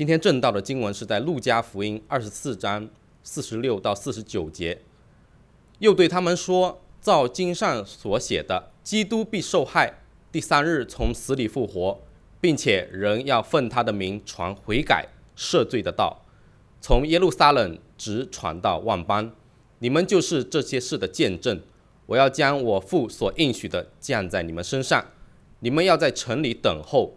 今天正道的经文是在路加福音二十四章四十六到四十九节，又对他们说：“照经上所写的，基督必受害，第三日从死里复活，并且人要奉他的名传悔改、赦罪的道，从耶路撒冷直传到万邦。你们就是这些事的见证。我要将我父所应许的降在你们身上，你们要在城里等候。”